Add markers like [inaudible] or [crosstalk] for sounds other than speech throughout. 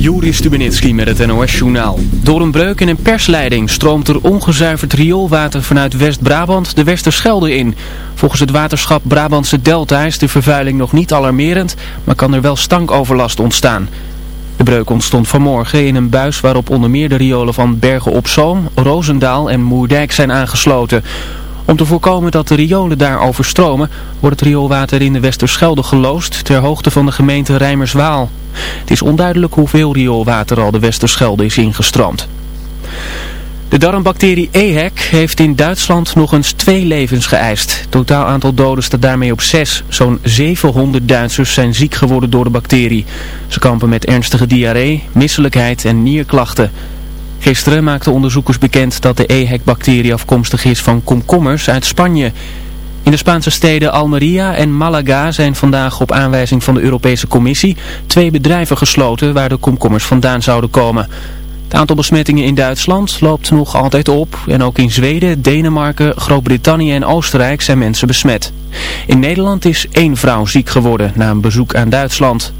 Juri Stubenitski met het NOS-journaal. Door een breuk in een persleiding stroomt er ongezuiverd rioolwater vanuit West-Brabant de Westerschelde in. Volgens het waterschap Brabantse Delta is de vervuiling nog niet alarmerend, maar kan er wel stankoverlast ontstaan. De breuk ontstond vanmorgen in een buis waarop onder meer de riolen van Bergen op Zoom, Roosendaal en Moerdijk zijn aangesloten. Om te voorkomen dat de riolen daar overstromen, wordt het rioolwater in de Westerschelde geloosd ter hoogte van de gemeente Rijmerswaal. Het is onduidelijk hoeveel rioolwater al de Westerschelde is ingestroomd. De darmbacterie EHEC heeft in Duitsland nog eens twee levens geëist. totaal aantal doden staat daarmee op zes. Zo'n 700 Duitsers zijn ziek geworden door de bacterie. Ze kampen met ernstige diarree, misselijkheid en nierklachten. Gisteren maakten onderzoekers bekend dat de EHEC-bacterie afkomstig is van komkommers uit Spanje. In de Spaanse steden Almeria en Malaga zijn vandaag op aanwijzing van de Europese Commissie twee bedrijven gesloten waar de komkommers vandaan zouden komen. Het aantal besmettingen in Duitsland loopt nog altijd op en ook in Zweden, Denemarken, Groot-Brittannië en Oostenrijk zijn mensen besmet. In Nederland is één vrouw ziek geworden na een bezoek aan Duitsland.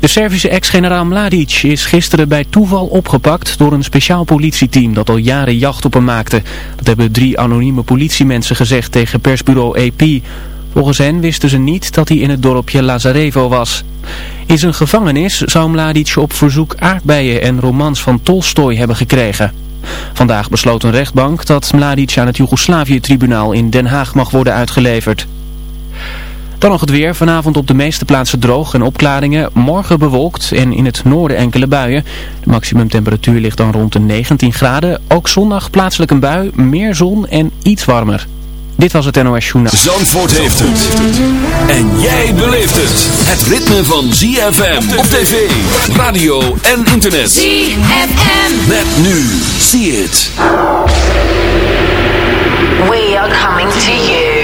De Servische ex-generaal Mladic is gisteren bij toeval opgepakt door een speciaal politieteam dat al jaren jacht op hem maakte. Dat hebben drie anonieme politiemensen gezegd tegen persbureau AP. Volgens hen wisten ze niet dat hij in het dorpje Lazarevo was. In zijn gevangenis zou Mladic op verzoek aardbeien en romans van Tolstoy hebben gekregen. Vandaag besloot een rechtbank dat Mladic aan het Joegoslavië-tribunaal in Den Haag mag worden uitgeleverd. Dan nog het weer. Vanavond op de meeste plaatsen droog en opklaringen. Morgen bewolkt en in het noorden enkele buien. De maximumtemperatuur ligt dan rond de 19 graden. Ook zondag plaatselijk een bui, meer zon en iets warmer. Dit was het NOS Journaal. Zandvoort heeft het. En jij beleeft het. Het ritme van ZFM op tv, radio en internet. ZFM. Met nu. See it. We are coming to you.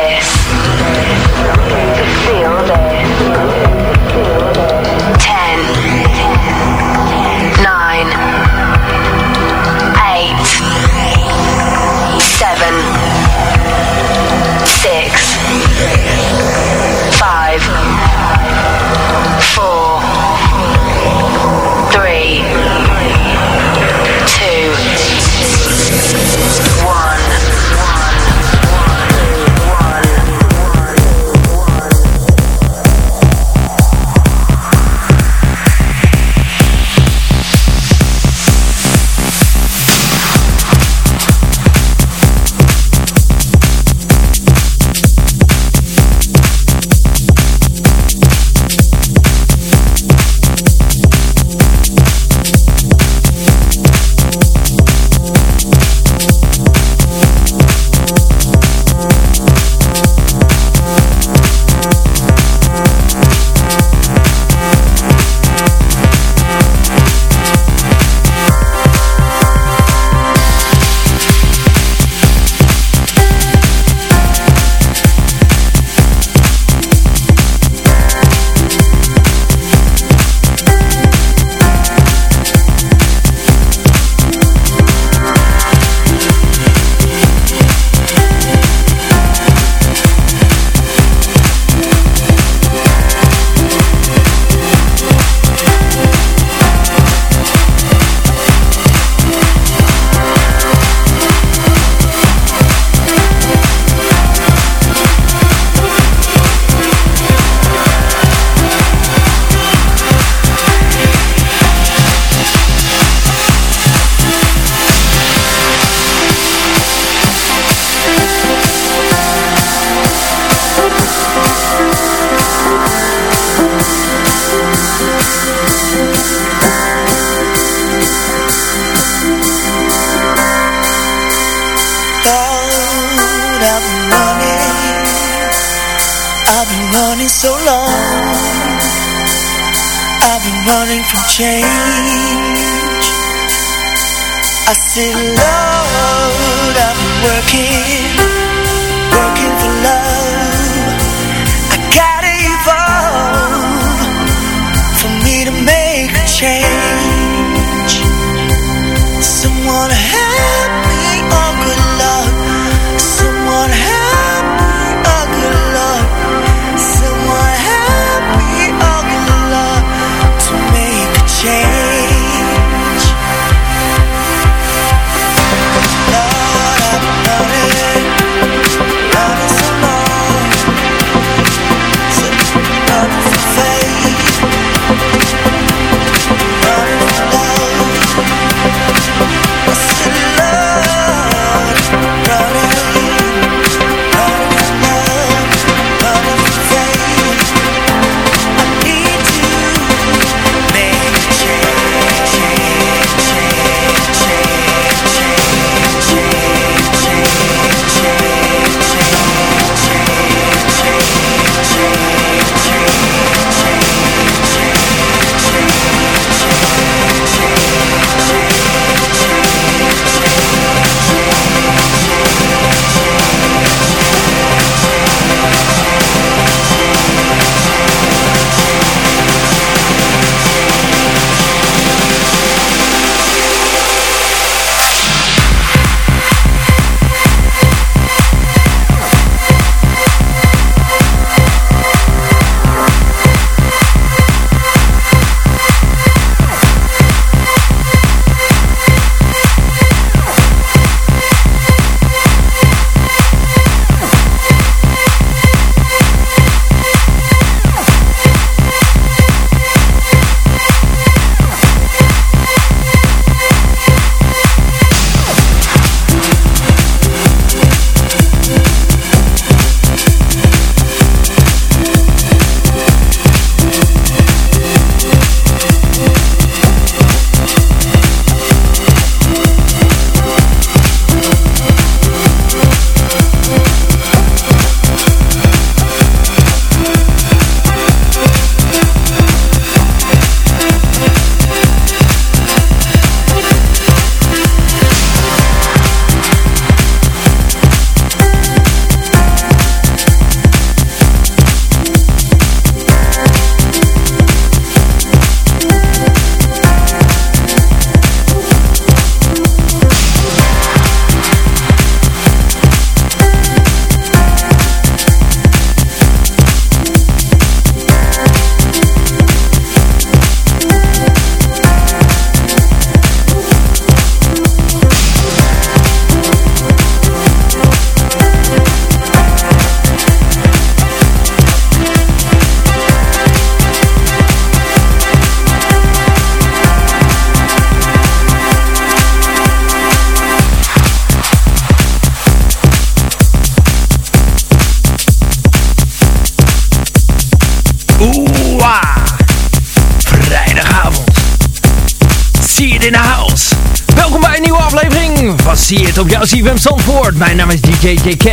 Mijn naam is DJ JK.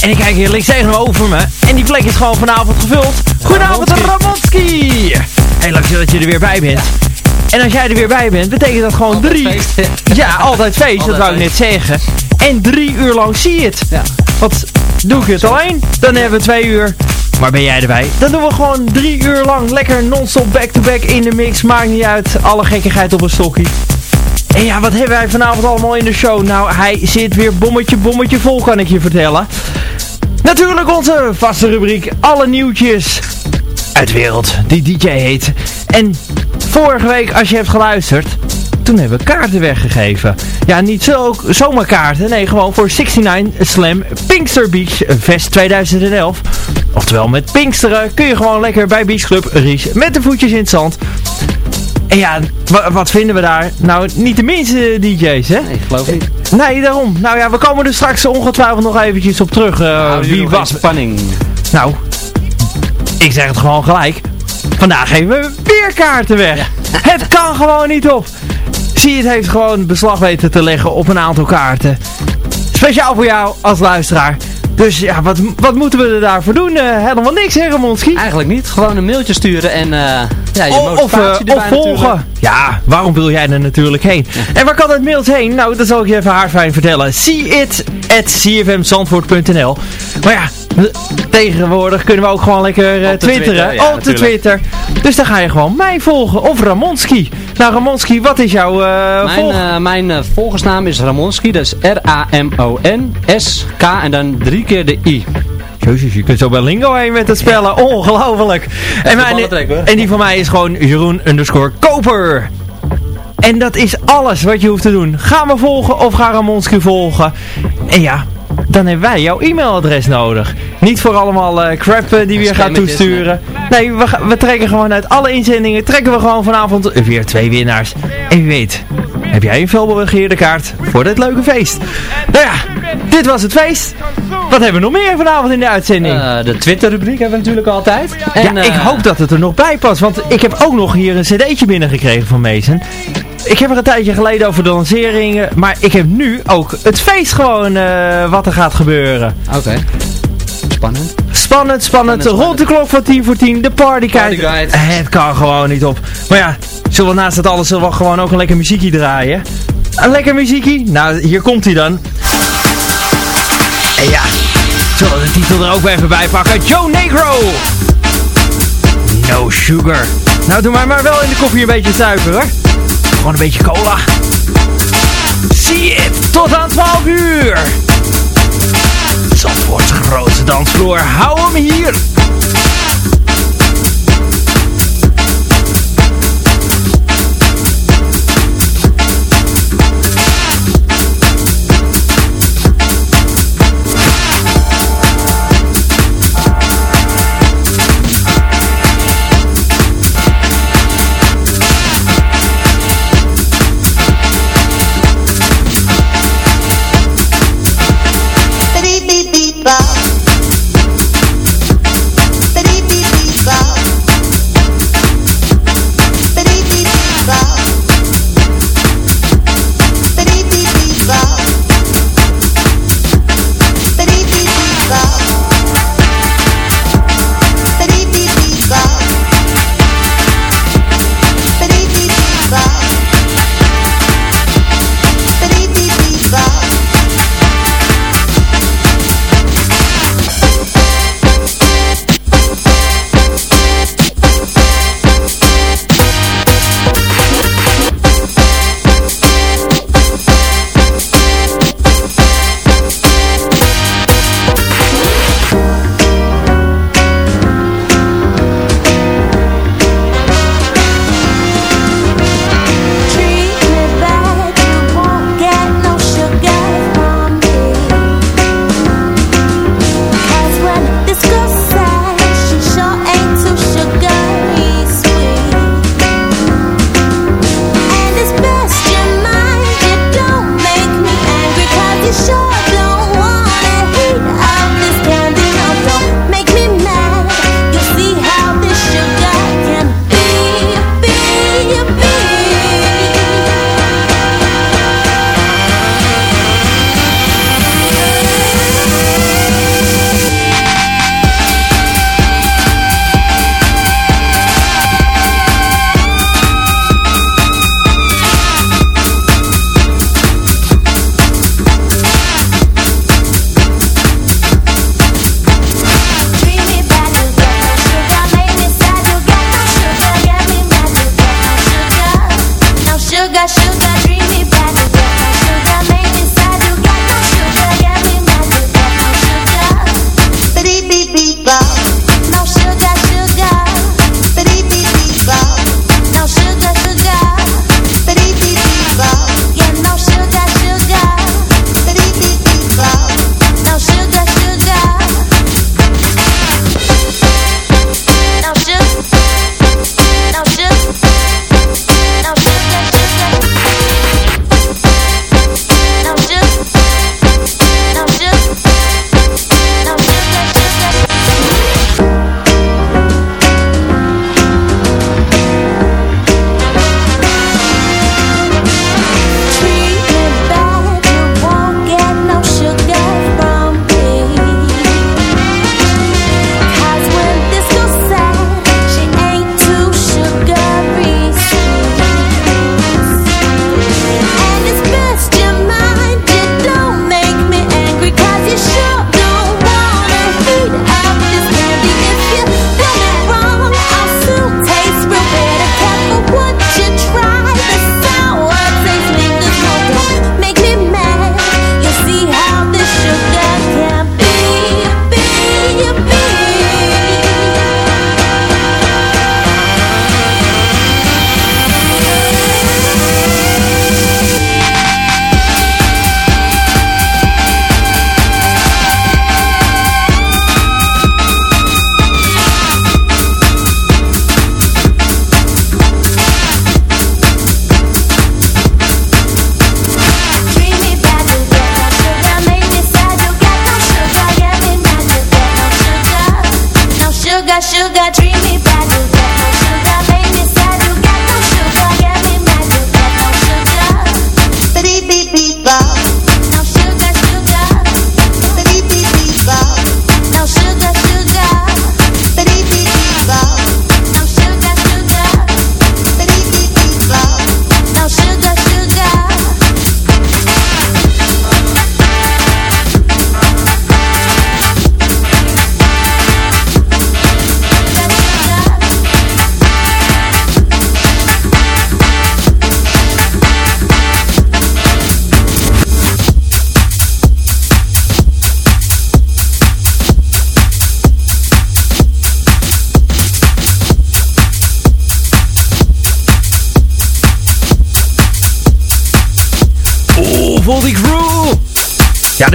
En ik kijk hier links tegenover me. En die plek is gewoon vanavond gevuld. Goedenavond Ramonski. Heel leuk dat je er weer bij bent. En als jij er weer bij bent, betekent dat gewoon Altijd drie... feest. [laughs] Ja, altijd feest, dat wou ik net zeggen. En drie uur lang zie je het. Ja. Want doe ik het alleen, dan hebben we twee uur. Maar ben jij erbij? Dan doen we gewoon drie uur lang lekker non-stop back-to-back in de mix. Maakt niet uit, alle gekkigheid op een stokje. En ja, wat hebben wij vanavond allemaal in de show? Nou, hij zit weer bommetje, bommetje vol, kan ik je vertellen. Natuurlijk onze vaste rubriek, alle nieuwtjes uit wereld die DJ heet. En vorige week, als je hebt geluisterd, toen hebben we kaarten weggegeven. Ja, niet zo, zomaar kaarten, nee, gewoon voor 69 Slam Pinkster Beach Fest 2011. Oftewel, met Pinksteren kun je gewoon lekker bij Beach Club Ries met de voetjes in het zand. En ja, wa- wat vinden we daar? Nou, niet de minste DJ's, hè? Nee, geloof niet. Nee, daarom. Nou ja, we komen er straks ongetwijfeld nog eventjes op terug. jullie wie was... spanning? Nou, ik zeg het gewoon gelijk. Vandaag geven we weer kaarten weg. [laughs] Het kan gewoon niet op. Zie het heeft gewoon beslag weten te leggen op een aantal kaarten. Speciaal voor jou als luisteraar. Dus ja, wat, wat moeten we er daarvoor doen? Eh, helemaal niks, hè Ramonski? Eigenlijk niet. Gewoon een mailtje sturen en eh ja, je Of, eh, motivatie of erbij volgen. natuurlijk. Ja, waarom wil jij er natuurlijk heen? En waar kan dat mailtje heen? Nou, dat zal ik je even haarfijn vertellen. See it at cfmzandvoort.nl Maar ja, tegenwoordig kunnen we ook gewoon lekker eh, twitteren. Twitter, ja, op de. Twitter. Dus dan ga je gewoon mij volgen. Of Ramonski. Nou, Ramonski, wat is jouw eh Mijn, volg? eh, mijn volgersnaam is Ramonski, dat is R-A-M-O-N-S-K en dan drie keer de I. Jezus, je kunt zo bij Lingo heen met het spellen. Ongelooflijk. En, mijn, en die van mij is gewoon Jeroen underscore Koper. En dat is alles wat je hoeft te doen. Ga me volgen of ga Ramonski volgen. En ja, dan hebben wij jouw e-mailadres nodig. Niet voor allemaal eh, crap eh, die we gaat Spammetjes, toesturen. Nee, we, trekken gewoon uit alle inzendingen. Trekken we gewoon vanavond weer twee winnaars. En wie weet, heb jij een felbegeerde kaart voor dit leuke feest. Nou ja, dit was het feest. Wat hebben we nog meer vanavond in de uitzending? Eh, de Twitter-rubriek hebben we natuurlijk altijd. En, ja, ik hoop dat het er nog bij past. Want ik heb ook nog hier een cd'tje binnengekregen van Mason. Ik heb er een tijdje geleden over de lanceringen. Maar ik heb nu ook het feest gewoon eh, wat er gaat gebeuren. Oké. Spannend. Spannend, spannend. Spannend, Rond de klok van 10 voor 10. De party Party. Het kan gewoon niet op. Maar ja, zullen we naast dat alles zullen we gewoon ook een lekker muziekje draaien? Een lekker muziekje? Nou, hier komt hij dan. En ja, zullen we de titel er ook even bij pakken? Joe Negro! No sugar. Nou, doe maar maar wel in de koffie een beetje suiker, hoor. Gewoon een beetje cola. Zie het, tot aan 12 uur. Zandvoortse grootste dansvloer, hou hem hier.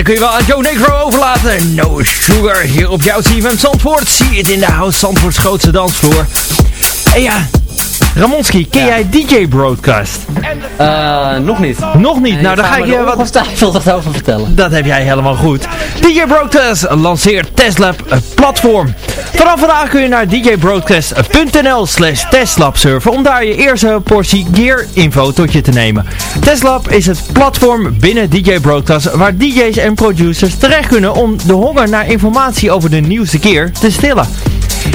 Kun je wel aan Joe Negro overlaten. No Sugar hier op jouw CFM Zandvoort. Zie het in de house Zandvoorts grootste dansvloer. En ja, Ramonski, ken jij DJ Broadcast? Eh, nog niet. Nog niet. nou, dan ga ik je wat... ongetwijfeld over vertellen. Dat heb jij helemaal goed. DJ Broadcast lanceert Teslab een platform. Vanaf vandaag kun je naar djbroadcast.nl slash Teslab surfen om daar je eerste portie gear info tot je te nemen. Teslab is het platform binnen DJ Broadcast waar DJ's en producers terecht kunnen om de honger naar informatie over de nieuwste gear te stillen.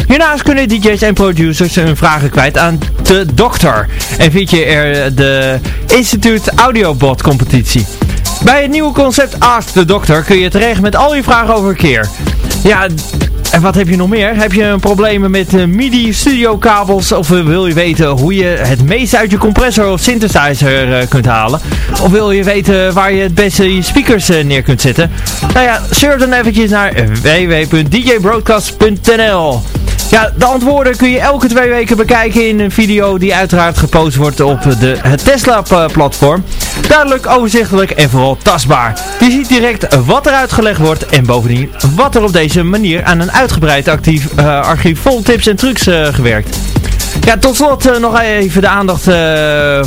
Hiernaast kunnen DJ's en producers hun vragen kwijt aan de dokter. En vind je er de Institute Audiobot competitie. Bij het nieuwe concept Ask the Doctor kun je terecht met al je vragen over keer. Ja, en wat heb je nog meer? Heb je problemen met uh, MIDI studio kabels? Of uh, wil je weten hoe je het meest uit je compressor of synthesizer uh, kunt halen? Of wil je weten waar je het beste je speakers neer kunt zetten? Nou ja, surf dan eventjes naar www.djbroadcast.nl ja, de antwoorden kun je elke twee weken bekijken in een video die uiteraard gepost wordt op de, het Tesla-platform. Duidelijk, overzichtelijk en vooral tastbaar. Je ziet direct wat er uitgelegd wordt en bovendien wat er op deze manier aan een uitgebreid actief, uh, archief vol tips en trucs uh, gewerkt. Ja, tot slot nog even de aandacht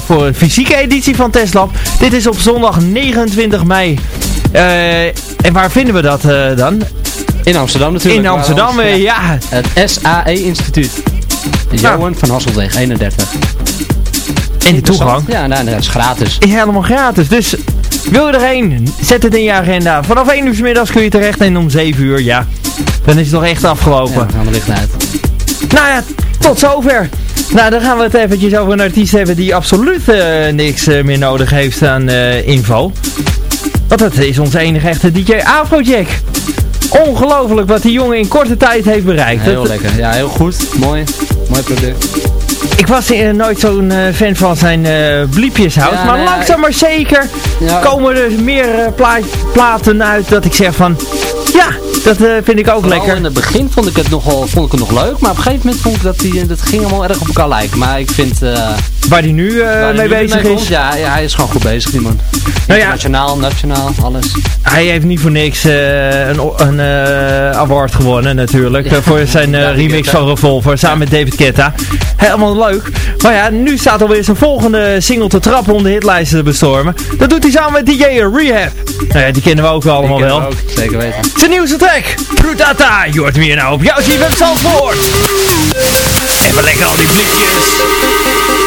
voor een fysieke editie van Tesla. Dit is op zondag 29 mei. en waar vinden we dat dan? In Amsterdam natuurlijk. In Amsterdam, ons, ja. Het SAE-instituut. Johan nou. van Hasselweg, 31. En de toegang? Ja, nou, dat is gratis. Is helemaal gratis. Dus wil je erheen, zet het in je agenda. Vanaf 1 uur s middags kun je terecht en om 7 uur, ja. Dan is het nog echt afgelopen. Ja, dan gaan we licht uit. Nou ja, tot zover. Nou, dan gaan we het eventjes over een artiest hebben die absoluut uh, niks uh, meer nodig heeft aan uh, info. Want dat is onze enige echte DJ Afrojack. Ongelooflijk wat die jongen in korte tijd heeft bereikt. heel lekker. Ja, heel goed. Mooi. Mooi product. Ik was uh, nooit zo'n uh, fan van zijn uh, bliepjeshout. Ja, maar nee, langzaam maar zeker ja. komen er meer pla platen uit dat ik zeg van... Ja, dat vind ik ook Vooral lekker. in het begin vond ik het nogal vond ik het nog leuk. Maar op een gegeven moment vond ik dat die, dat ging allemaal erg op elkaar lijken. Maar ik vind... Waar hij nu uh, mee bezig mee is. Ja, ja, hij is gewoon goed bezig, die man. Nou ja, Nationaal, nationaal, alles. Hij heeft niet voor niks een, een award gewonnen natuurlijk. Ja, voor zijn remix van Revolver samen met David Ketta. Helemaal leuk. Maar ja, nu staat alweer zijn volgende single te trappen om de hitlijsten te bestormen. Dat doet hij samen met DJ Rehab. Nou ja, die kennen we ook allemaal wel. Ook, zeker weten. Zijn nieuwste track, Brutata. Je hoort hem hier nou op jouw CFM Zandvoort. Even lekker al die blikjes.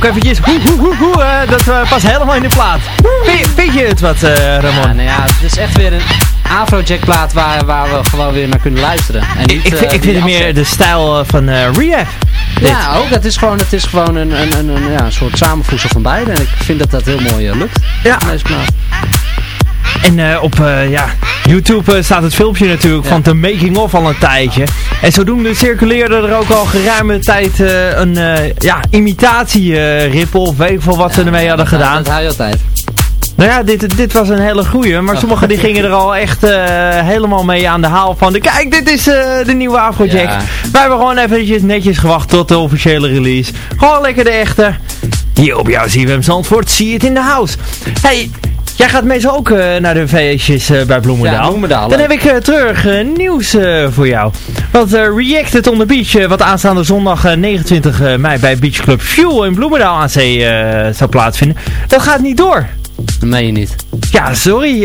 Ook eventjes, hoe, hoe, hoe, hoe, eh, dat eh, past helemaal in de plaat. Vind, vind je het wat, eh, Ja, Ramon? nou ja, het is echt weer een Afrojack plaat waar, waar we gewoon weer naar kunnen luisteren. En niet, ik, vind, ik die vind het meer de stijl van Rehab. dit. Ja, ook. Het is gewoon, het is gewoon een, een, een, een, ja, een soort samenvoegsel van beide. En ik vind dat dat heel mooi lukt. Ja. En op ja, YouTube eh, staat het filmpje natuurlijk Ja. van de making of al een tijdje. En zodoende circuleerde er ook al geruime tijd eh, een eh, ja, imitatie ripple of weet ik veel wat ze ermee hadden Dat- gedaan. Dat hou je altijd. Nou ja, dit, dit was een hele goeie. Maar sommigen die gingen er al echt helemaal mee aan de haal van. De, kijk, dit is de nieuwe Afrojack. Ja. Wij hebben gewoon eventjes netjes gewacht tot de officiële release. Gewoon lekker de echte. Hier op jouw CWM Zandvoort, zie het in de house. Hey, jij gaat meestal ook eh, naar de feestjes eh, bij Bloemendaal. Ja, Bloemendaal, Dan heb ik eh, terug nieuws voor jou. Want Reacted on the Beach, wat aanstaande zondag eh, 29 mei bij Beach Club Fuel in Bloemendaal aan zee zou plaatsvinden. Dat gaat niet door. Dat meen je niet. Ja, sorry.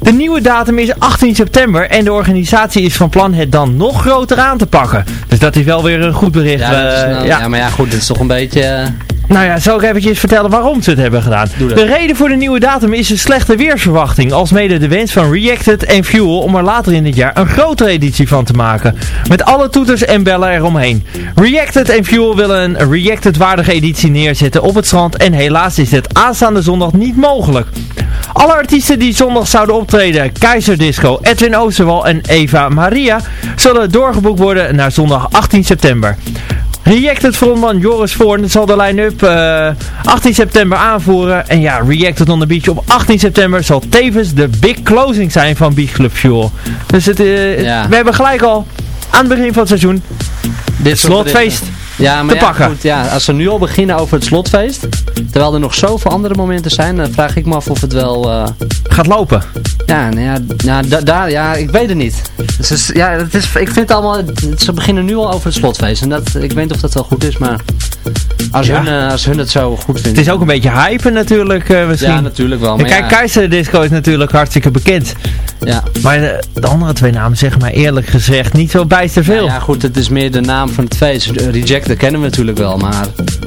de nieuwe datum is 18 september en de organisatie is van plan het dan nog groter aan te pakken. Dus dat is wel weer een goed bericht. Ja, is, nou- ja. ja, maar ja, goed, dit is toch een beetje... Nou ja, zal ik eventjes vertellen waarom ze het hebben gedaan. De reden voor de nieuwe datum is een slechte weersverwachting, alsmede de wens van Reacted en Fuel om er later in dit jaar een grotere editie van te maken. Met alle toeters en bellen eromheen. Reacted en Fuel willen een Reacted waardige editie neerzetten op het strand en helaas is dit aanstaande zondag niet mogelijk. Alle artiesten die zondag zouden optreden, Keizer Disco, Edwin Oosterwal en Eva Maria, zullen doorgeboekt worden naar zondag 18 september. Reacted frontman Joris Voorn zal de line-up eh, 18 september aanvoeren. En ja, Reacted on the Beach op 18 september zal tevens de big closing zijn van Beach Club Fuel. Dus het, eh, Ja. we hebben gelijk al aan het begin van het seizoen dit slotfeest. Ja, maar te ja, pakken. Goed, ja, als ze nu al beginnen over het slotfeest, terwijl er nog zoveel andere momenten zijn, dan vraag ik me af of het wel... eh, gaat lopen. ja, nou ja, ja, da- daar, ja, ik weet het niet. Dus ja, het is, ik vind het allemaal, ze beginnen nu al over het slotfeest. En dat, ik weet niet of dat wel goed is, maar als, Ja. hun, eh, als hun het zo goed Het vinden. is ook een beetje hype natuurlijk eh, misschien. Ja, natuurlijk wel. Maar kijk, ja, Keizer Disco is natuurlijk hartstikke bekend. ja. Maar de, de andere twee namen zeggen mij eerlijk gezegd niet zo bijster veel. Nou ja, goed, het is meer de naam van het feest. Reject, dat kennen we natuurlijk wel, maar...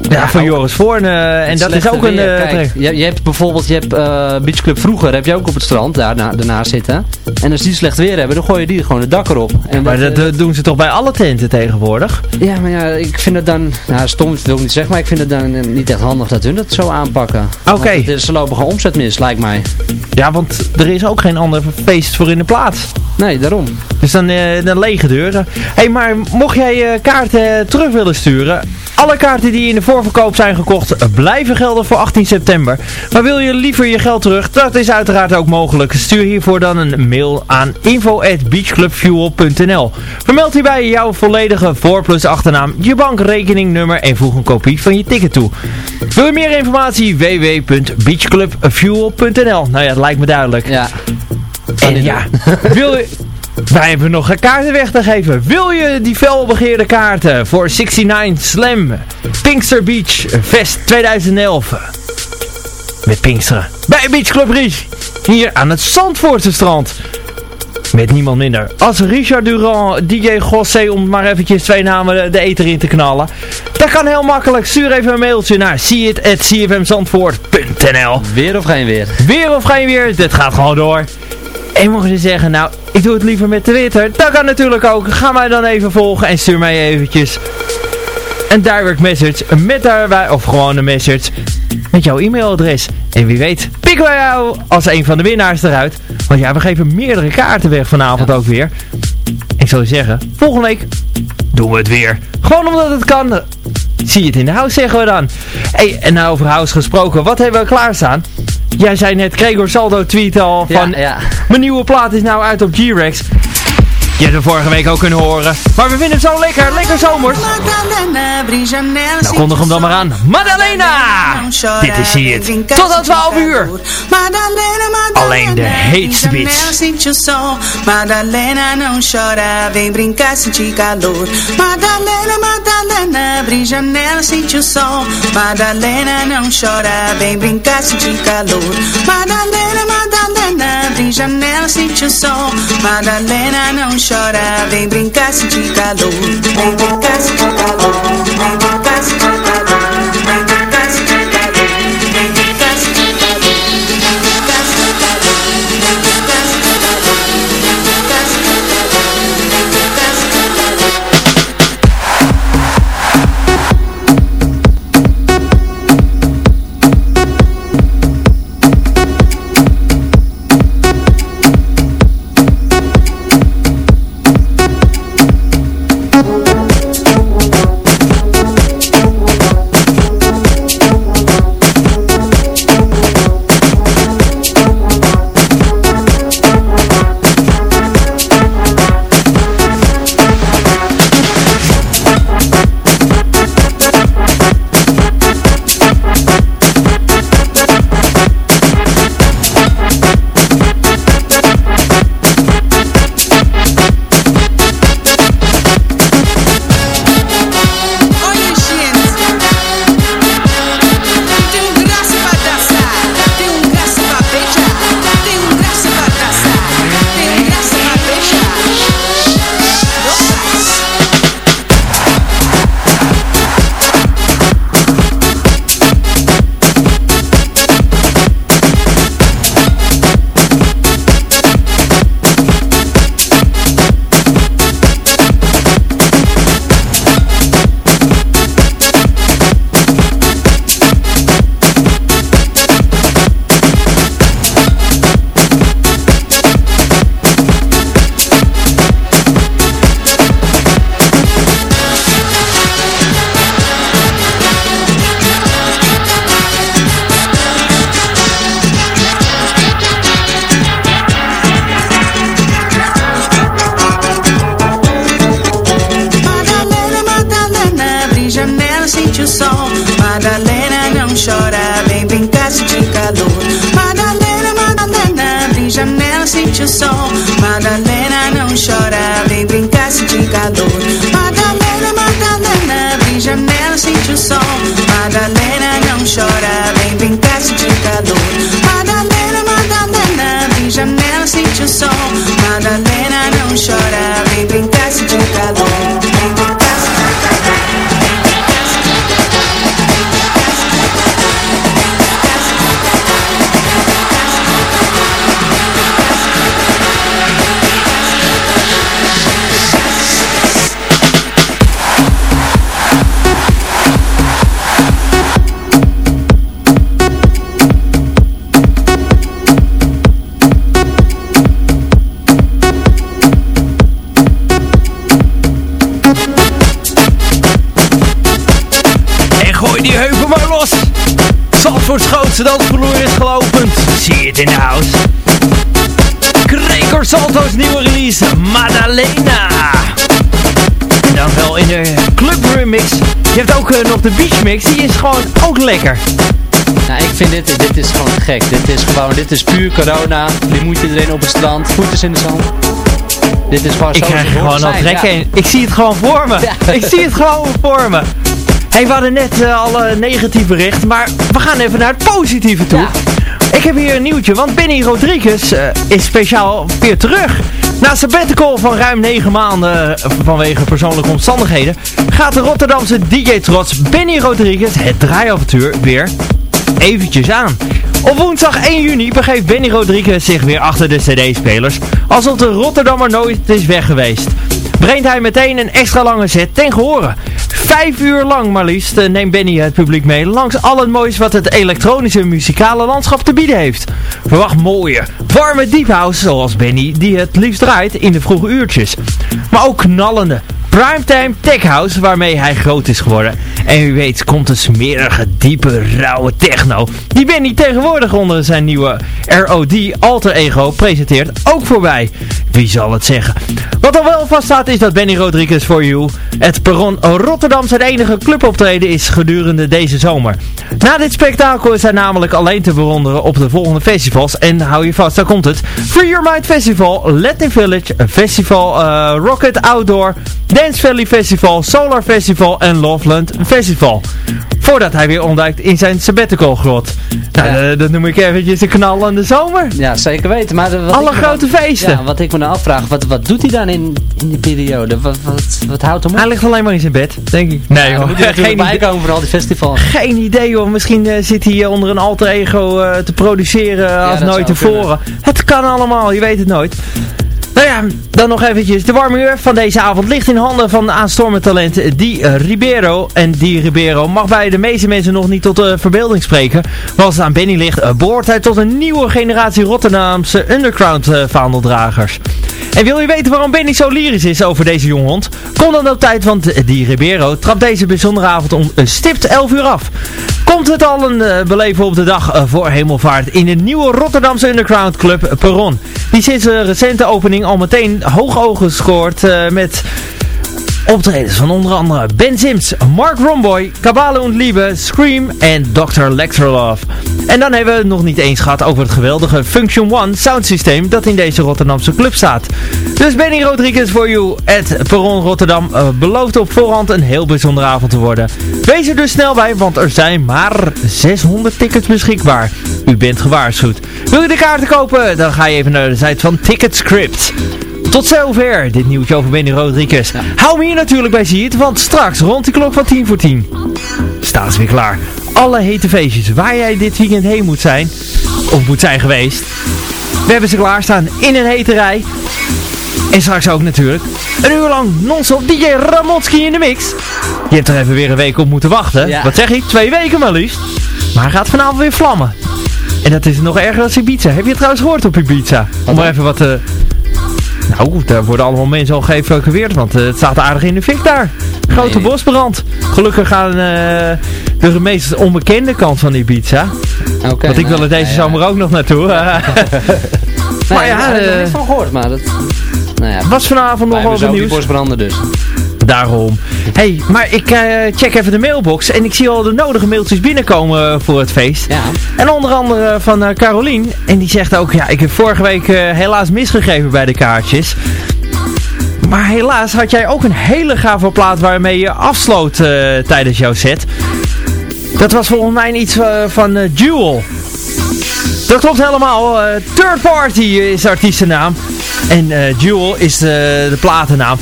Ja, van Joris Voorn. en dat is ook een eh, Kijk, je, je hebt bijvoorbeeld, je hebt eh Beach Club vroeger, heb je ook op het strand, daar na, daarnaast zitten. En als die slecht weer hebben, dan gooi je die gewoon de dak erop. En Maar dat, dat eh, eh, doen ze toch bij alle tenten tegenwoordig? ja, maar ja, ik vind het dan, nou stom wil ik niet zeggen, maar ik vind het dan niet echt handig dat hun dat zo aanpakken. Oké. Is- Ze lopen gewoon omzet mis, lijkt mij. Ja, want er is ook geen ander feest voor in de plaats. Nee, daarom. Dus dan, eh dan lege deuren. Hé, hey, maar mocht jij eh, kaarten eh, terug willen sturen... Alle kaarten die in de voorverkoop zijn gekocht eh, blijven gelden voor 18 september. Maar wil je liever je geld terug? Dat is uiteraard ook mogelijk. Stuur hiervoor dan een mail aan info@beachclubfuel.nl. Vermeld hierbij jouw volledige voor- plus achternaam, je bankrekeningnummer en voeg een kopie van je ticket toe. Wil je meer informatie? www.beachclubfuel.nl Nou ja, dat lijkt me duidelijk. Ja. En ja, [laughs] wil je... Wij hebben nog kaarten weg te geven. Wil je die felbegeerde kaarten voor 69 Slam Pinkster Beach Fest 2011? Met Pinksteren. Bij Beach Club Ries. Hier aan het Zandvoortse strand. Met niemand minder als Richard Durand, DJ Gossé, om maar eventjes twee namen de eter in te knallen. Dat kan heel makkelijk. Stuur even een mailtje naar see.cfmzandvoort.nl Weer of geen weer? Weer of geen weer, dit gaat gewoon door. En mogen ze zeggen, nou, ik doe het liever met Twitter. Dat kan natuurlijk ook. Ga mij dan even volgen en stuur mij eventjes een direct message met daarbij, of gewoon een message met jouw e-mailadres. En wie weet, pikken wij jou als een van de winnaars eruit. Want ja, we geven meerdere kaarten weg vanavond ook weer. Ik zou je zeggen, volgende week doen we het weer. Gewoon omdat het kan. Zie je het in de house, zeggen we dan. Hey, en nou over house gesproken, wat hebben we klaarstaan? Jij zei net, Gregor Saldo tweet al van... ja, ja. Mijn nieuwe plaat is nou uit op G-Rex. Je hebt hem vorige week ook kunnen horen. Maar we vinden hem zo lekker, lekker zomers. Nou, kondig hem dan maar aan. Madalena! Dit is See It. Tot aan 12 uur. Alleen de heetste beats. Madalena não chora, vem brincar, sentir calor. Madalena, Madalena, abre janela, sente o sol. Madalena não chora, vem brincar, sentir calor. Madalena, Madalena, abre janela, sente o sol. Madalena não vem brincar, sentir calor. Vem brincar, sentir calor. Vem brincar, sentir calor. Ook nog de beach mix, die is gewoon ook lekker. Nou, ik vind dit, dit is gewoon gek. Dit is gewoon, dit is puur corona. Nu moet je erin op het strand, voeten in de zand. Dit is gewoon Ik krijg gewoon al ja. Ik zie het gewoon voor me. [laughs] Ja. Ik zie het gewoon voor me. Hey, we hadden net eh, alle negatieve berichten, maar we gaan even naar het positieve toe. Ja. Ik heb hier een nieuwtje, want Benny Rodriguez eh, is speciaal weer terug. Na sabbatical van ruim 9 maanden eh, vanwege persoonlijke omstandigheden, gaat de Rotterdamse DJ-trots Benny Rodriguez het draaiavontuur weer eventjes aan. Op woensdag 1 juni begeeft Benny Rodriguez zich weer achter de cd-spelers, alsof de Rotterdammer nooit is weg geweest. Brengt hij meteen een extra lange set ten gehore. Vijf uur lang maar liefst eh, neemt Benny het publiek mee langs al het moois wat het elektronische muzikale landschap te bieden heeft. Verwacht mooie, warme deep house zoals Benny die het liefst draait in de vroege uurtjes. Maar ook knallende, primetime tech house waarmee hij groot is geworden. En wie weet komt een smerige, diepe, rauwe techno die Benny tegenwoordig onder zijn nieuwe ROD alter ego presenteert ook voorbij. Wie zal het zeggen? Wat al wel vaststaat is dat Benny Rodriguez for You het perron Rotterdam zijn enige cluboptreden is gedurende deze zomer. Na dit spektakel is hij namelijk alleen te bewonderen op de volgende festivals en hou je vast, daar komt het. Free Your Mind Festival, Latin Village Festival, eh, Rocket Outdoor, Dance Valley Festival, Solar Festival en Loveland Festival. Voordat hij weer ontduikt in zijn sabbatical grot. Nou, Ja. eh, dat noem ik eventjes een knallende zomer. Ja, zeker weten. Maar de- wat Alle dan- grote feesten. Ja, wat ik me nou afvraag, wat, wat doet hij dan in, in die periode? Wat, wat, wat houdt hem op? Hij ligt alleen maar in zijn bed, denk ik. Nee Ja, moet hij geen bijkomen voor al die festivals. Geen idee hoor, misschien eh, zit hij eh, onder een alter ego eh, te produceren als nooit tevoren. Het kan allemaal, je weet het nooit. Nou ja, dan nog eventjes. De warme uur van deze avond ligt in handen van aanstormend talent Di Ribeiro. En Di Ribeiro mag bij de meeste mensen nog niet tot de verbeelding spreken. Maar als het aan Benny ligt, eh, behoort hij tot een nieuwe generatie Rotterdamse underground eh, vaandeldragers. En wil je weten waarom Benny zo lyrisch is over deze jonghond? Kom dan op tijd, want Di Ribeiro trapt deze bijzondere avond om een stipt 11 uur af. Komt het al een eh, beleven op de dag eh, voor hemelvaart in de nieuwe Rotterdamse underground club Perron. Die sinds de recente opening al meteen hoog ogen scoort eh, met optredens van onder andere Ben Sims, Mark Romboy, Kabale und Liebe, Scream en Dr. Lectrolove. En dan hebben we het nog niet eens gehad over het geweldige Function One soundsysteem dat in deze Rotterdamse club staat. Dus Benny Rodriguez voor you at Perron Rotterdam eh, belooft op voorhand een heel bijzondere avond te worden. Wees er dus snel bij, want er zijn maar 600 tickets beschikbaar. U bent gewaarschuwd. Wil je de kaarten kopen? Dan ga je even naar de site van Ticketscript. Tot zover dit nieuwtje over Benny Rodriguez. Hou me hier natuurlijk bij zie het, want straks rond de klok van 10 voor 10 staat ze weer klaar. Alle hete feestjes waar jij dit weekend heen moet zijn, of moet zijn geweest. We hebben ze klaarstaan in een heterij. En straks ook natuurlijk een uur lang non-stop DJ Ramonski in de mix. Je hebt er even weer een week op moeten wachten. Ja. Wat zeg ik? Twee weken maar liefst. Maar hij gaat vanavond weer vlammen. En dat is nog erger dan Ibiza. Heb je het trouwens gehoord op Ibiza? Om maar even wat te... Nou, daar worden allemaal mensen al geëvacueerd, want eh, het staat aardig in de fik daar. Grote Nee. bosbrand. Gelukkig gaan eh, de meest onbekende kant van Ibiza. Oké, want ik wil nou, er deze nou ja. zomer ook nog naartoe. Maar [laughs] ja, daar heb ik er eh, niks van gehoord, maar dat... Nou ja, was vanavond nog wel die nieuws. bosbranden dus. Daarom. hey, maar ik eh, check even de mailbox en ik zie al de nodige mailtjes binnenkomen voor het feest. Ja. En onder andere van uh, Carolien. En die zegt ook, ja, ik heb vorige week uh, helaas misgegeven bij de kaartjes. Maar helaas had jij ook een hele gave plaat waarmee je afsloot tijdens jouw set. Dat was volgens mij iets van Jewel. Dat klopt helemaal. Third Party is de artiestennaam. En Jewel is de, de platennaam.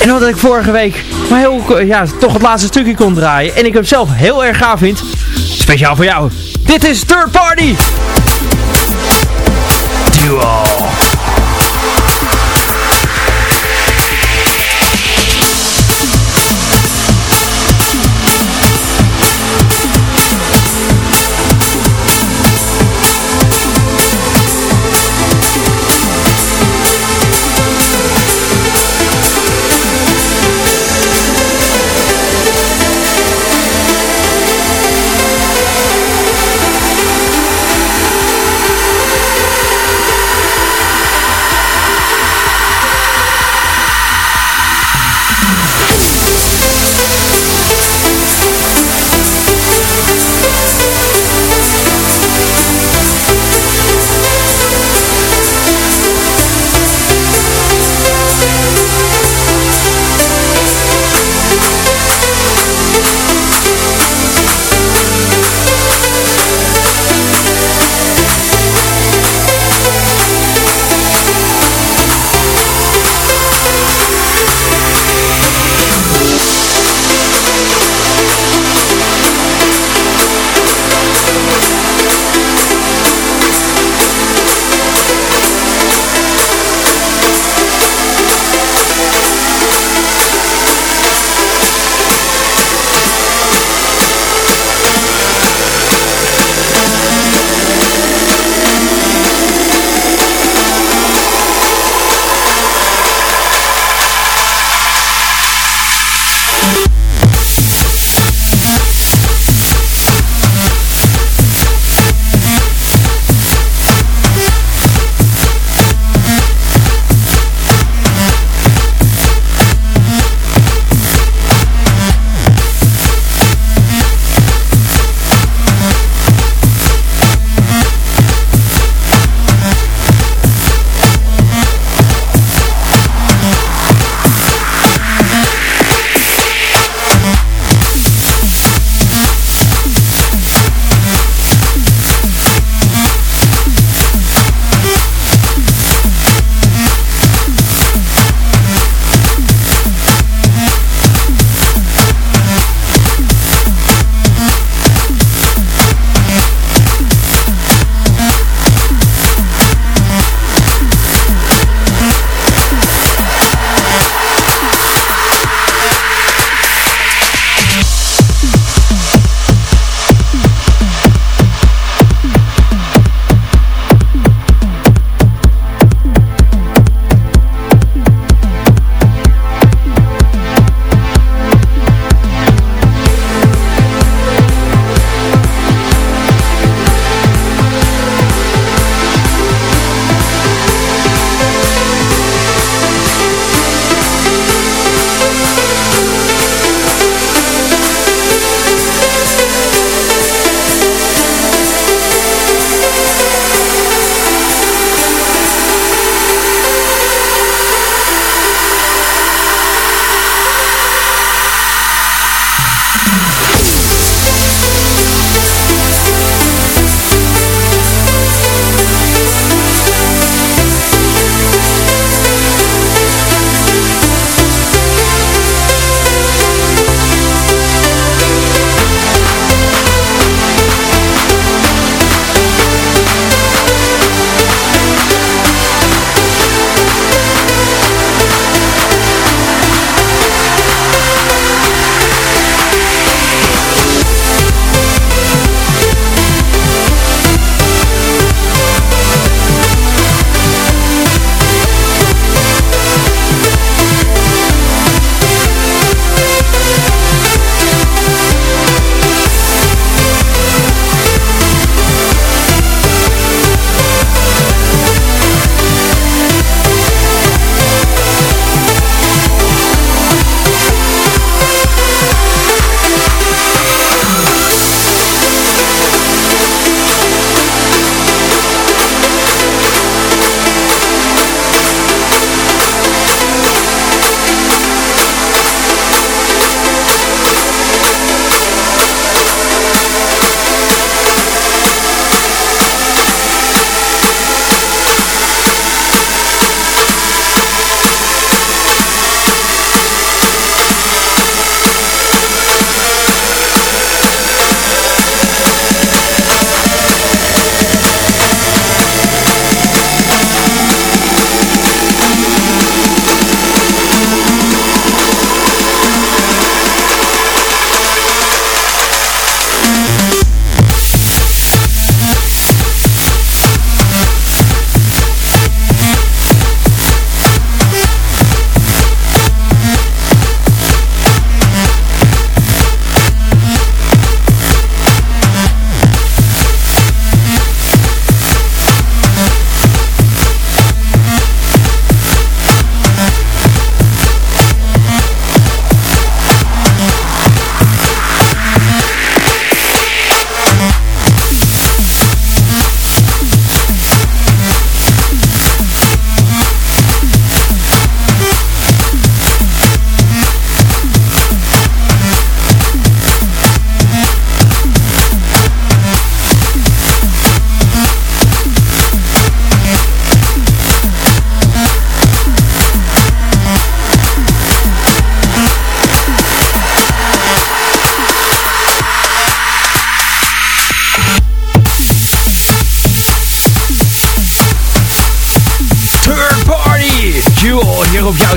En omdat ik vorige week maar heel, ja, toch het laatste stukje kon draaien. En ik hem zelf heel erg gaaf vind. Speciaal voor jou. Dit is Third Party. Duo.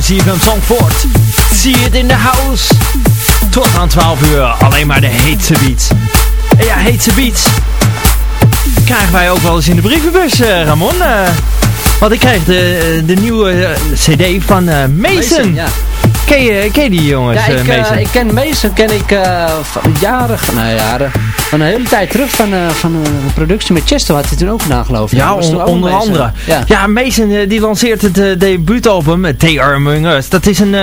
CFM Zandvoort. Zie het in de house. Tot aan 12 uur alleen maar de heetse beats. En ja, heetse beats krijgen wij ook wel eens in de brievenbus, uh, Ramon. Uh, want ik kreeg de, de nieuwe uh, cd van Mason. Mason ja. Ken je, ken je die jongens, ja, ik, Mason? ik ken Mason, ken ik jaren, nou jaren, van een hele tijd terug van, van een productie met Chester had hij toen ook gedaan geloof ik. Ja, on, onder andere. Ja, ja Mason die lanceert het debuutalbum They Are Among Us. Dat is een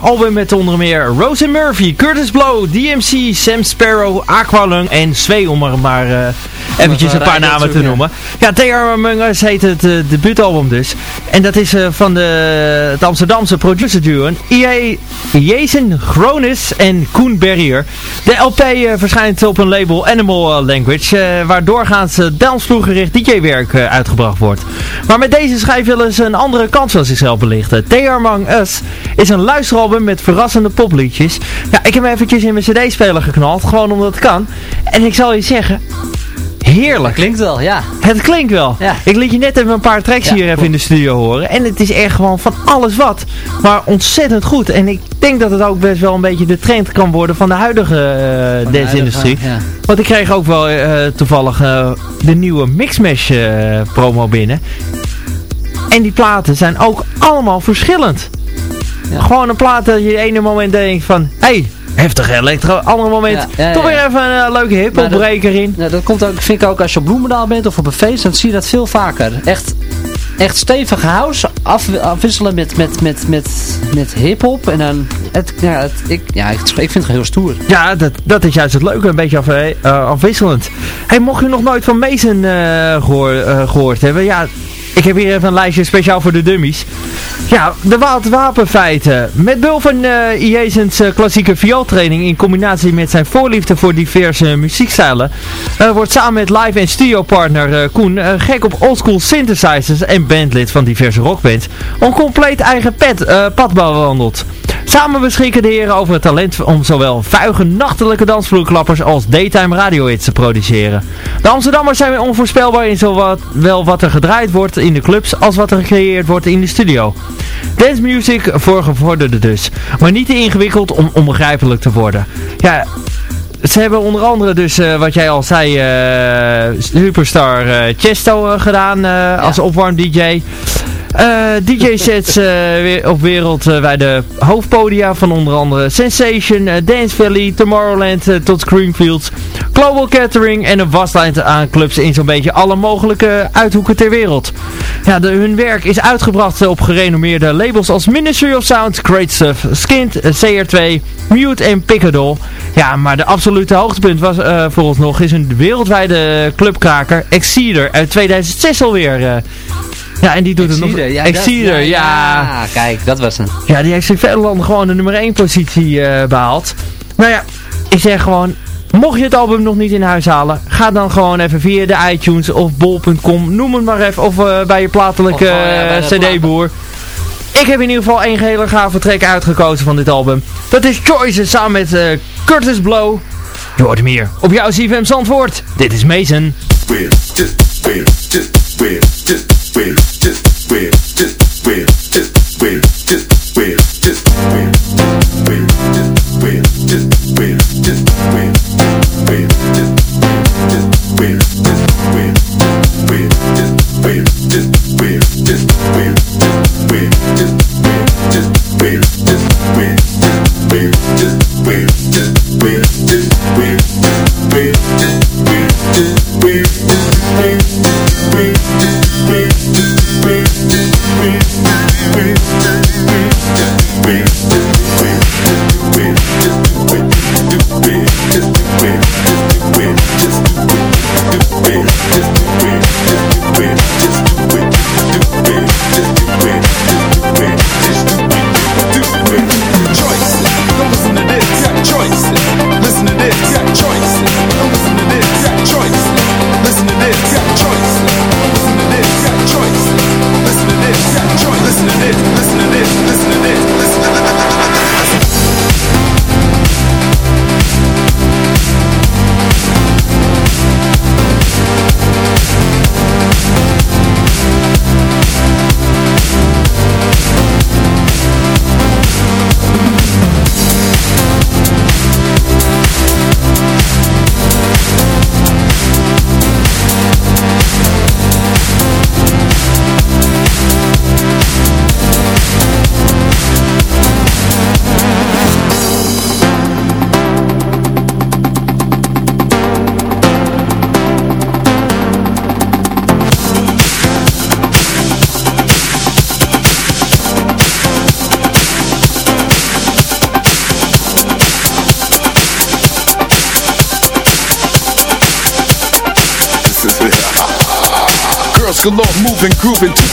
album met onder meer Rosen Murphy, Curtis Blow, DMC, Sam Sparrow, Aqualung en Swee om er maar eventjes een paar namen te noemen. Ja, Among Us heet het debuutalbum dus. En dat is van de, het Amsterdamse producer duo Jason Gronis en Koen Berrier. De LP verschijnt op een label Animal Language, waar doorgaans dansvloergericht DJ-werk uitgebracht wordt. Maar met deze schijf willen ze een andere kant van zichzelf belichten. Are Among Us is een luisteralbum met verrassende popliedjes. Ja, ik heb hem eventjes in mijn cd-speler geknald, gewoon omdat het kan. En ik zal je zeggen, Heerlijk. Klinkt wel, ja. Het klinkt wel. Ja. Ik liet je net even een paar tracks hier even in de studio horen. En het is echt gewoon van alles wat. Maar ontzettend goed. En ik denk dat het ook best wel een beetje de trend kan worden van de huidige uh, dance-industrie. Ja. Want ik kreeg ook wel uh, toevallig uh, de nieuwe Mixmash promo binnen. En die platen zijn ook allemaal verschillend. Gewoon een plaat dat je ene moment denkt van... Hé, hey, heftige elektro. Andere moment toch weer even een uh, leuke hiphopbreker in. Ja, dat komt ook, vind ik ook als je op Bloemendaal bent of op een feest, dan zie je dat veel vaker. Echt, echt stevige house af, afwisselen met, met, met, met, met hiphop. En dan, het, ja, het, ik, ja, ik, vind het heel stoer. Ja, dat, dat is juist het leuke, een beetje af, uh, afwisselend. Hey, mocht je nog nooit van Mason uh, gehoor, gehoord hebben, ja, ik heb hier even een lijstje speciaal voor de dummies. Ja, de wapenfeiten. Met behulp van uh, klassieke viooltraining in combinatie met zijn voorliefde voor diverse muziekstijlen, uh, wordt samen met live- en studiopartner Koen gek op oldschool synthesizers en bandlid van diverse rockbands een compleet eigen pet, pad bewandeld. Samen beschikken de heren over het talent om zowel vuige nachtelijke dansvloerklappers als daytime radiohits te produceren. De Amsterdammers zijn onvoorspelbaar in zowel wat er gedraaid wordt in de clubs als wat er gecreëerd wordt in de studio. Dance music voor gevorderden dus, maar niet te ingewikkeld om onbegrijpelijk te worden. Ja, ze hebben onder andere dus, uh, wat jij al zei, uh, Superstar uh, Chesto gedaan als opwarm DJ. [laughs] Eh, DJ-sets uh, op wereldwijde hoofdpodia van onder andere Sensation, Dance Valley, Tomorrowland tot Screamfields, Global Catering en een waslijnt aan clubs in zo'n beetje alle mogelijke uithoeken ter wereld. Ja, de, hun werk is uitgebracht op gerenommeerde labels als Ministry of Sound, Great Stuff, Skint, CR2, Mute en Pickadol. Ja, maar de absolute hoogtepunt was volgens nog is een wereldwijde clubkraker, Exceeder, uit 2006 alweer. Ja, en die doet het nog... Ja, Exceeder, ja, ja. ja. kijk, dat was hem. Ja, die heeft in vele landen gewoon de nummer 1 positie uh, behaald. Nou ja, ik zeg gewoon... Mocht je het album nog niet in huis halen, ga dan gewoon even via de iTunes of bol.com, noem het maar even, of uh, bij je plaatselijke uh, cd-boer. Ik heb in ieder geval één hele gave track uitgekozen van dit album. Dat is Choices samen met Curtis Blow. Je hoort hem hier op jouw CFM Zandvoort. Dit is Mason.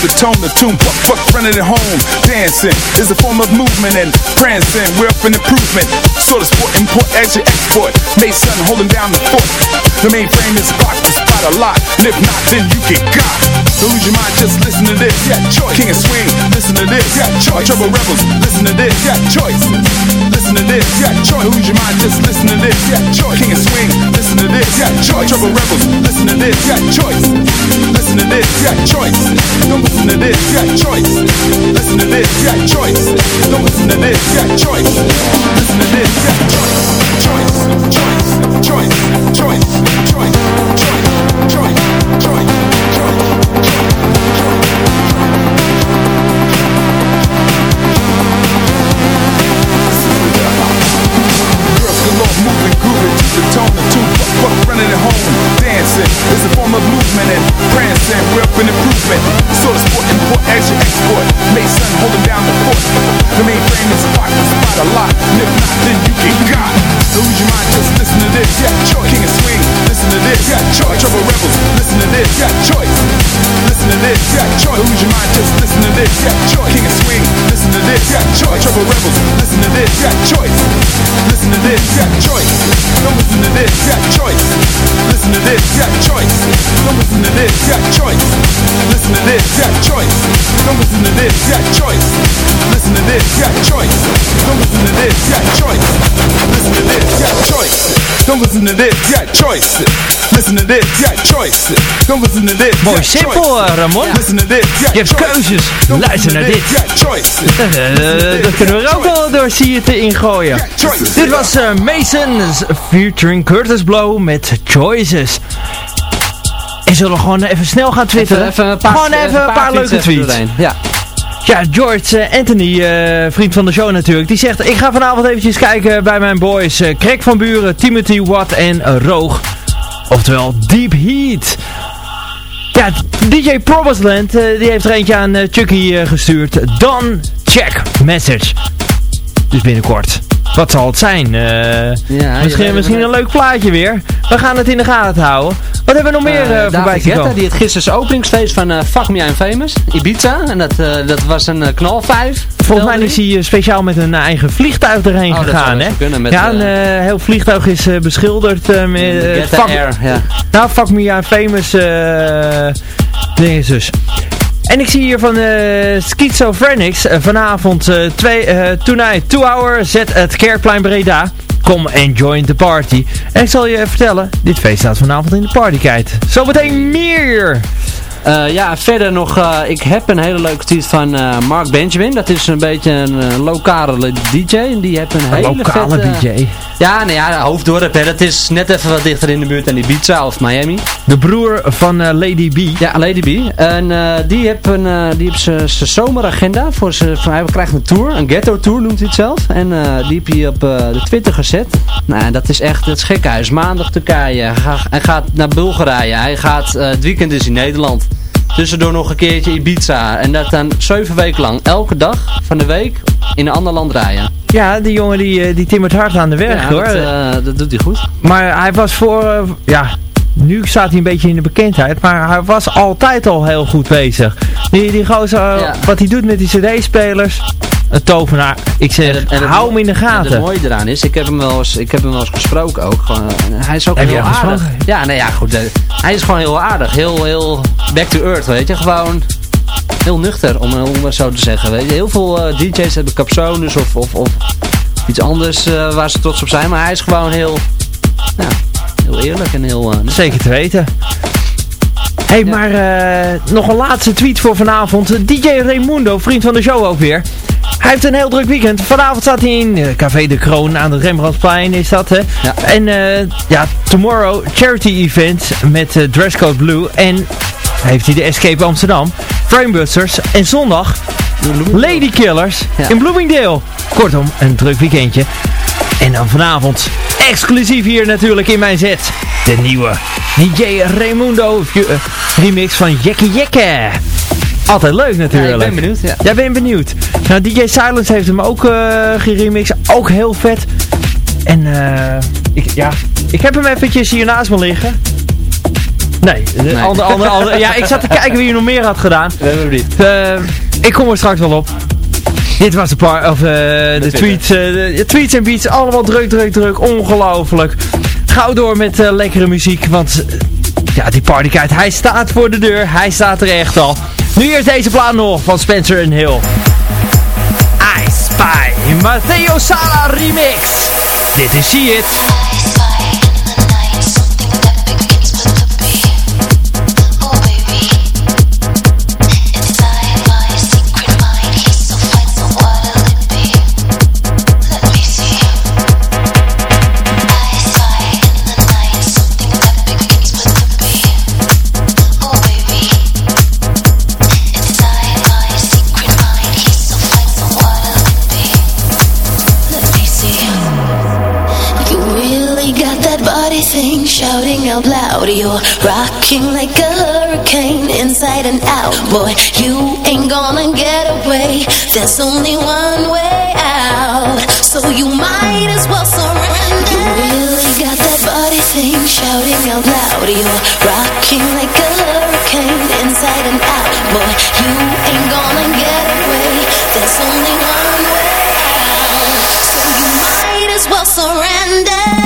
The tone, the tune, fuck, fuck, running it home. Dancing is a form of movement and prancing. We're up in improvement. Sort of sport, import, as your export. Mason holding down the fort. The mainframe is blocked to spot a lot. And if not, then you get got. Don't lose your mind, just listen to this. Yeah, choice. King of swing, listen to this. Yeah, choice. Trouble rebels, listen to this. Yeah, choice. Listen to this. Yeah, choice. Don't lose your mind, just listen to this. Yeah, choice. King of swing, listen to this. Yeah, choice. Trouble rebels, listen to this. Yeah, choice. Listen to this. Yeah, choice. Don't listen to this. Yeah, choice. Listen to this. Yeah, choice. Don't listen to this. Yeah, choice. Listen to this. Yeah. Choice. Choice. Choice. Don't listen to this. Yeah, choice. Listen to this. Yeah, choice. Don't listen to this. Mooi simpel, Ramon. Listen to this. Je hebt keuzes. Luister [laughs] listen naar to dit. Eh, dat kunnen we er ook wel door zie te ingooien. Dit was eh, Mason's featuring Curtis Blow met Choices. En zullen we gewoon even snel gaan twitteren? Even een paar, gewoon even, een paar, leuke even tweets. doorheen. Ja. Ja, George eh, Anthony, eh, vriend van de show natuurlijk, die zegt... Ik ga vanavond eventjes kijken bij mijn boys uh, Krek van Buren, Timothy Watt en eh, Roog. Oftewel Deep Heat. Ja, DJ Promisland, eh, die heeft er eentje aan eh, Chucky eh, gestuurd. Don check message. Dus binnenkort. Wat zal het zijn? Eh, Ja, misschien misschien een leuk plaatje weer. We gaan het in de gaten houden. Wat hebben we nog meer eh, voorbij Guetta, die het gisteren openingsfeest van eh, Fuck Me I'm Famous, Ibiza. En dat, dat was een uh, knalvijf. Volgens mij is hij speciaal met een eigen vliegtuig erheen Oh, gegaan, hè? ja, een heel vliegtuig is beschilderd met... fuck- Air, ja. Nou, fuck me, famous dingen dus. En ik zie hier van eh Schizophrenics vanavond twee, tonight, two hour, zet het Kerkplein Breda. Kom en join the party. En ik zal je vertellen, dit feest staat vanavond in de partykite. Zometeen meer! Eh, ja, verder nog, eh, ik heb een hele leuke tweet van eh, Mark Benjamin. Dat is een beetje een lokale DJ. En die heeft een hele Lokale vette, DJ. Ja, nou ja, hoofddorp. Hè. Dat is net even wat dichter in de buurt dan Ibiza of Miami. De broer van Lady B. Ja, Lady B. En die heeft een, die heeft zijn zomeragenda. Voor zijn, voor, hij krijgt een tour, een ghetto tour noemt hij het zelf. En die heb hij op de Twitter gezet. Nou, dat is echt het is maandag Turkije. Hij, ga- hij gaat naar Bulgarije. Hij gaat, het weekend is in Nederland. Tussendoor nog een keertje Ibiza. En dat dan zeven weken lang. Elke dag van de week in een ander land rijden. Ja, die jongen die, eh, die timmert hard aan de werk Ja, hoor. dat, eh, dat doet hij goed. Maar hij was voor, eh, ja, nu staat hij een beetje in de bekendheid, maar hij was altijd al heel goed bezig. Die, die gozer, eh, Ja. wat hij doet met die cd-spelers, een tovenaar. Ik zeg, En het- en het hou hem in de En het gaten. mooie eraan is, ik heb hem wel eens, ik heb hem wel eens gesproken ook. Gewoon, hij is ook Heb heel aardig. gesproken? Ja, nee, ja, goed. eh, hij is gewoon heel aardig. Heel, heel back to earth, weet je. Gewoon heel nuchter, om, om het zo te zeggen. Weet je. Heel veel eh, DJ's hebben capsones of, of, of iets anders waar ze trots op zijn. Maar hij is gewoon heel, ja, heel eerlijk en heel... eh, Zeker te weten. Hé, hey, maar eh, nog een laatste tweet voor vanavond. DJ Raimundo, vriend van de show ook weer. Hij heeft een heel druk weekend. Vanavond staat hij in eh, Café de Kroon aan het Rembrandtplein, is dat hè? Ja. En ja, tomorrow charity event met eh, Dresscode Blue. En heeft hij de Escape Amsterdam, Framebusters. En zondag Lady Killers Ja. in Bloomingdale. Kortom, een druk weekendje. En dan vanavond, exclusief hier natuurlijk in mijn set, de nieuwe DJ Raimundo eh, remix van Jekke Jekke. Altijd leuk ja, natuurlijk. ik ben benieuwd, ja. Jij bent benieuwd. Nou, DJ Silence heeft hem ook eh geremixed. Ook heel vet. En eh, ik, ja, ik heb hem eventjes hier naast me liggen. Nee, de Ander, ander, ander, ja, ik zat te kijken wie er nog meer had gedaan. [laughs] We hebben hem niet. Ik kom er straks wel op. [laughs] Dit was de, par of, eh, de, tweets, eh, de tweets en beats. Allemaal druk, druk, druk. Ongelooflijk. Gauw door met eh, lekkere muziek. Want ja, die partykite, hij staat voor de deur. Hij staat er echt al. Nu eerst deze plaat nog van Spencer Hill. I Spy. Matteo Sala remix. Dit is See It. Shouting out loud. You're rocking like a hurricane inside and out. Boy, you ain't gonna get away. There's only one way out. So you might as well surrender. You really got that body thing shouting out loud. You're rocking like a hurricane inside and out. Boy, you ain't gonna get away. There's only one way out. So you might as well surrender.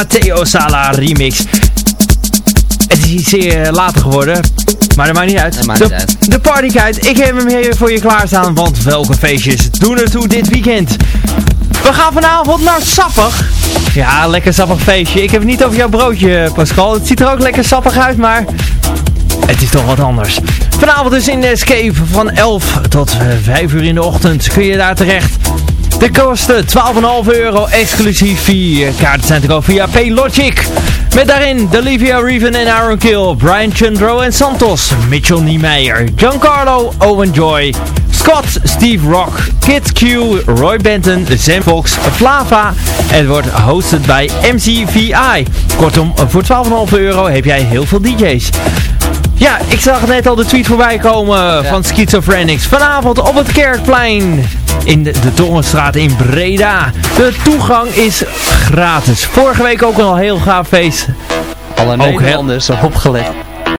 Matteo Sala remix. Het is iets zeer later geworden, maar dat maakt niet uit. Maakt de, niet uit. de partyguide, ik heb hem hier voor je klaarstaan, want welke feestjes doen er toe dit weekend? We gaan vanavond naar Sappig. Ja, lekker sappig feestje. Ik heb het niet over jouw broodje, Pascal. Het ziet er ook lekker sappig uit, maar het is toch wat anders. Vanavond is in de Escape van 11 tot eh, 5 uur in de ochtend kun je daar terecht. De kosten 12,5 euro exclusief 4 kaarten zijn te koop via Paylogic. Met daarin Delivia Reven en Aaron Kill, Brian Chundro en Santos, Mitchell Niemeyer, Giancarlo, Owen Joy, Scott, Steve Rock, Kid Q, Roy Benton, Sam Fox, Flava. Het wordt hosted bij MCVI. Kortom, voor 12,5 euro heb jij heel veel DJ's. Ja, ik zag net al de tweet voorbij komen van Schizophrenics. Vanavond op het Kerkplein in de, de Torenstraat in Breda. De toegang is gratis. Vorige week ook al een heel gaaf feest. Alle Nederlanders opgelet.